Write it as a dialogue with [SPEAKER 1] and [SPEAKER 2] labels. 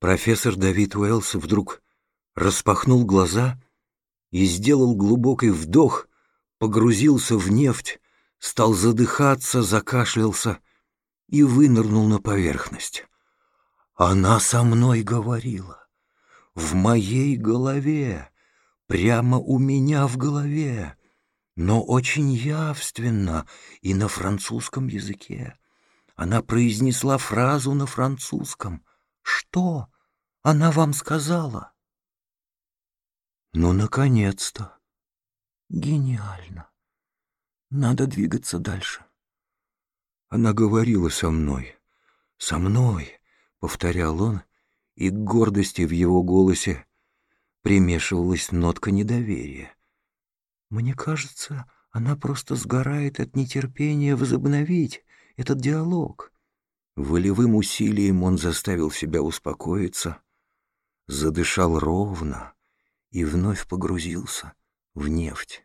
[SPEAKER 1] Профессор Давид Уэллс вдруг распахнул глаза и сделал глубокий вдох, погрузился в нефть, стал задыхаться, закашлялся и вынырнул на поверхность. Она со мной говорила. В моей голове, прямо у меня в голове, но очень явственно и на французском языке. Она произнесла фразу на французском. «Что она вам сказала?» «Ну, наконец-то!» «Гениально! Надо двигаться дальше». Она говорила со мной. «Со мной!» — повторял он, и к гордости в его голосе примешивалась нотка недоверия. «Мне кажется, она просто сгорает от нетерпения возобновить этот диалог». Волевым усилием он заставил себя успокоиться, задышал ровно и вновь погрузился в нефть.